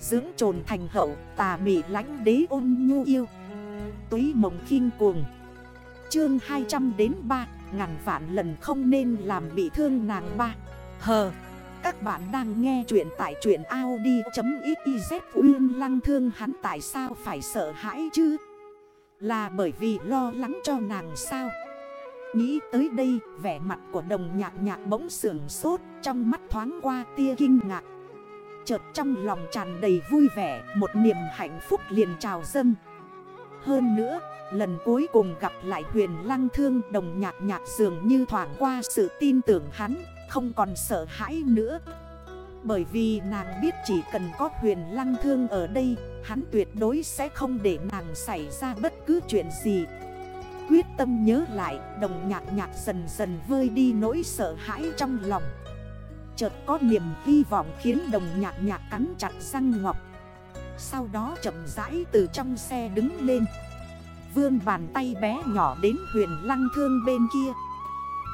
Dưỡng trồn thành hậu, tà mị lánh đế ôn nhu yêu. Túy mộng khinh cuồng. Chương 200 đến 3 Ngàn vạn lần không nên làm bị thương nàng ba. Hờ, Các bạn đang nghe chuyện tại chuyện Audi.xyz Uyên lăng thương hắn tại sao phải sợ hãi chứ? Là bởi vì lo lắng cho nàng sao? Nghĩ tới đây, vẻ mặt của đồng nhạc nhạc bỗng sưởng sốt, Trong mắt thoáng qua tia kinh ngạc. Chợt trong lòng tràn đầy vui vẻ, Một niềm hạnh phúc liền trào dâng. Hơn nữa, Lần cuối cùng gặp lại huyền lăng thương, đồng nhạc nhạc dường như thoảng qua sự tin tưởng hắn, Không còn sợ hãi nữa. Bởi vì nàng biết chỉ cần có huyền lăng thương ở đây, Hắn tuyệt đối sẽ không để nàng xảy ra bất cứ chuyện gì. Quyết tâm nhớ lại, đồng nhạc nhạc dần dần vơi đi nỗi sợ hãi trong lòng. Chợt có niềm hy vọng khiến đồng nhạc nhạc cắn chặt răng ngọc. Sau đó chậm rãi từ trong xe đứng lên. Vươn bàn tay bé nhỏ đến huyền lăng thương bên kia.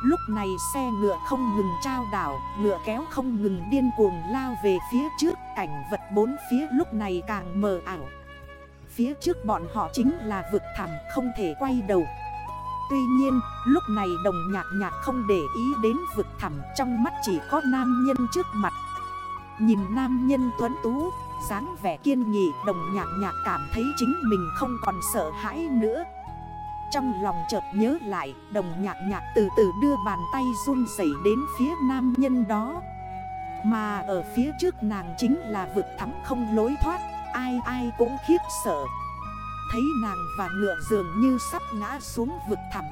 Lúc này xe ngựa không ngừng trao đảo, Ngựa kéo không ngừng điên cuồng lao về phía trước, Cảnh vật bốn phía lúc này càng mờ ảo. Phía trước bọn họ chính là vực thẳm không thể quay đầu. Tuy nhiên, lúc này đồng nhạc nhạc không để ý đến vực thẳm Trong mắt chỉ có nam nhân trước mặt. Nhìn nam nhân tuấn tú, dáng vẻ kiên nghị, đồng nhạc nhạc cảm thấy chính mình không còn sợ hãi nữa. Trong lòng chợt nhớ lại, đồng nhạc nhạc từ từ đưa bàn tay run rẩy đến phía nam nhân đó. Mà ở phía trước nàng chính là vực thắm không lối thoát, Ai ai cũng khiếp sợ. Thấy nàng và ngựa dường như sắp ngã xuống vực thẳm.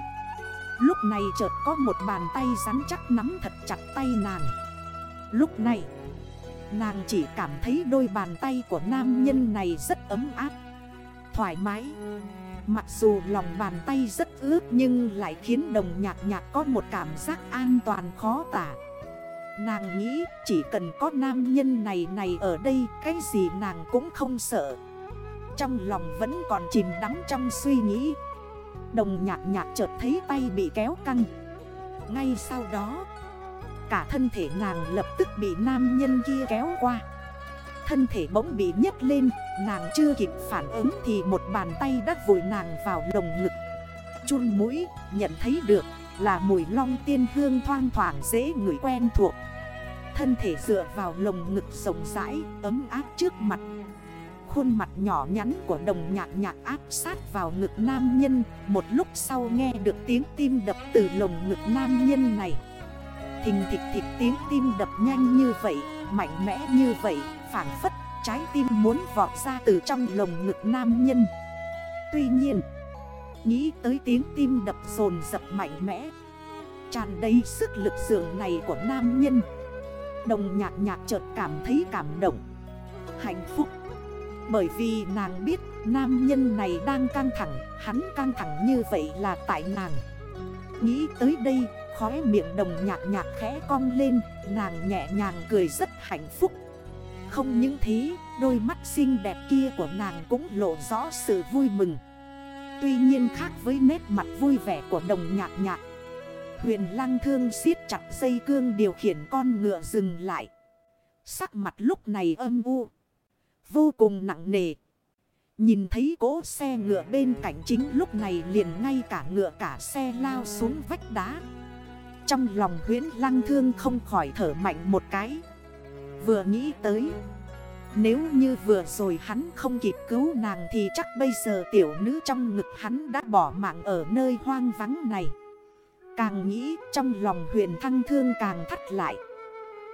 Lúc này chợt có một bàn tay rắn chắc nắm thật chặt tay nàng. Lúc này, Nàng chỉ cảm thấy đôi bàn tay của nam nhân này rất ấm áp, Thoải mái. Mặc dù lòng bàn tay rất ướt nhưng lại khiến đồng nhạc nhạc có một cảm giác an toàn khó tả. Nàng nghĩ chỉ cần có nam nhân này này ở đây, Cái gì nàng cũng không sợ. Trong lòng vẫn còn chìm đắm trong suy nghĩ. Đồng nhạc nhạc chợt thấy tay bị kéo căng. Ngay sau đó, Cả thân thể nàng lập tức bị nam nhân kia kéo qua. Thân thể bỗng bị nhấc lên, Nàng chưa kịp phản ứng thì một bàn tay đã vội nàng vào lồng ngực. Chun mũi, nhận thấy được là mùi long tiên hương thoang thoảng dễ người quen thuộc. Thân thể dựa vào lồng ngực rộng rãi, ấm áp trước mặt. Khuôn mặt nhỏ nhắn của đồng nhạc nhạc áp sát vào ngực nam nhân. Một lúc sau nghe được tiếng tim đập từ lồng ngực nam nhân này. Thình thịch thịch tiếng tim đập nhanh như vậy, Mạnh mẽ như vậy Phản phất trái tim muốn vọt ra từ trong lồng ngực nam nhân. Tuy nhiên, Nghĩ tới tiếng tim đập dồn dập mạnh mẽ, tràn đầy sức lực dường này của nam nhân, Đồng nhạc nhạc chợt cảm thấy cảm động, Hạnh phúc. Bởi vì nàng biết nam nhân này đang căng thẳng, Hắn căng thẳng như vậy là tại nàng. Nghĩ tới đây, Khóe miệng đồng nhạc nhạc khẽ cong lên, Nàng nhẹ nhàng cười rất hạnh phúc. Không những thế, Đôi mắt xinh đẹp kia của nàng cũng lộ rõ sự vui mừng. Tuy nhiên khác với nét mặt vui vẻ của đồng nhạc nhạc, Huyền lăng thương siết chặt dây cương điều khiển con ngựa dừng lại. Sắc mặt lúc này âm u Vô cùng nặng nề. Nhìn thấy cỗ xe ngựa bên cạnh chính lúc này liền ngay cả ngựa cả xe lao xuống vách đá. Trong lòng huyến lăng thương không khỏi thở mạnh một cái. Vừa nghĩ tới, Nếu như vừa rồi hắn không kịp cứu nàng Thì chắc bây giờ tiểu nữ trong ngực hắn đã bỏ mạng ở nơi hoang vắng này. Càng nghĩ trong lòng huyền thăng thương càng thắt lại.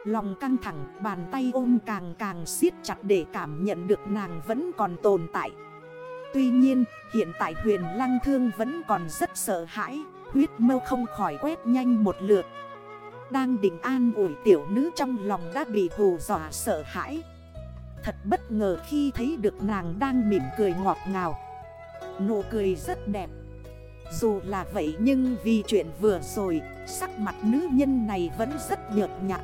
Lòng căng thẳng, bàn tay ôm càng càng siết chặt để cảm nhận được nàng vẫn còn tồn tại. Tuy nhiên, hiện tại huyền lăng thương vẫn còn rất sợ hãi, Huyết mâu không khỏi quét nhanh một lượt. Đang định an ủi tiểu nữ trong lòng đã bị hù dọa sợ hãi. Thật bất ngờ khi thấy được nàng đang mỉm cười ngọt ngào. Nụ cười rất đẹp. Dù là vậy nhưng vì chuyện vừa rồi, Sắc mặt nữ nhân này vẫn rất nhợt nhạt.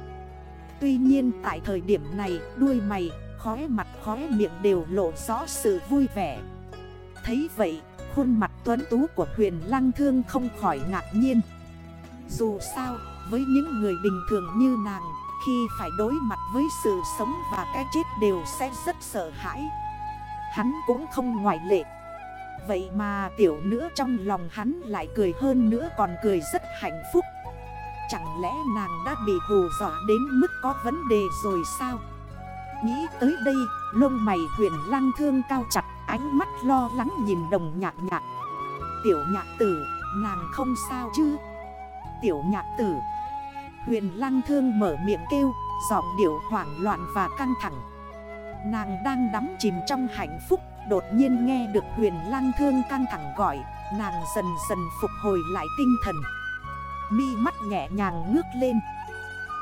Tuy nhiên tại thời điểm này đuôi mày, khóe mặt khóe miệng đều lộ rõ sự vui vẻ. Thấy vậy Khuôn mặt tuấn tú của huyền lăng thương không khỏi ngạc nhiên. Dù sao với những người bình thường như nàng khi phải đối mặt với sự sống và cái chết đều sẽ rất sợ hãi. Hắn cũng không ngoại lệ. Vậy mà tiểu nữa trong lòng hắn lại cười hơn nữa còn cười rất hạnh phúc. Chẳng lẽ nàng đã bị hù dọa đến mức có vấn đề rồi sao? Nghĩ tới đây, lông mày huyền lăng thương cao chặt, Ánh mắt lo lắng nhìn đồng nhạc nhạc. Tiểu nhạc tử, nàng không sao chứ? Tiểu nhạc tử, Huyền lăng thương mở miệng kêu, Giọng điệu hoảng loạn và căng thẳng. Nàng đang đắm chìm trong hạnh phúc, Đột nhiên nghe được huyền lăng thương căng thẳng gọi, Nàng dần dần phục hồi lại tinh thần. Mi mắt nhẹ nhàng ngước lên.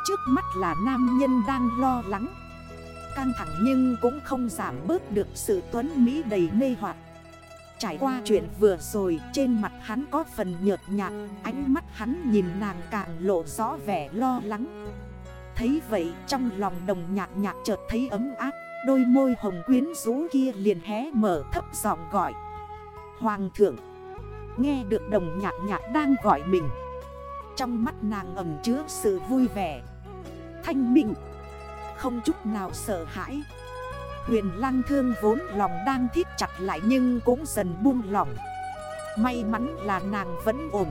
Trước mắt là nam nhân đang lo lắng. Căng thẳng nhưng cũng không giảm bớt được sự tuấn Mỹ đầy mê hoạt Trải qua chuyện vừa rồi, trên mặt hắn có phần nhợt nhạt, Ánh mắt hắn nhìn nàng càng lộ rõ vẻ lo lắng. Thấy vậy, trong lòng đồng nhạc nhạc chợt thấy ấm áp, Đôi môi hồng quyến rũ kia liền hé mở thấp giọng gọi. Hoàng thượng! Nghe được đồng nhạc nhạc đang gọi mình trong mắt nàng ẩm chứa sự vui vẻ. Thanh mịnh Không chút nào sợ hãi. Huyền lăng thương vốn lòng đang thiết chặt lại nhưng cũng dần buông lỏng. May mắn là nàng vẫn ổn.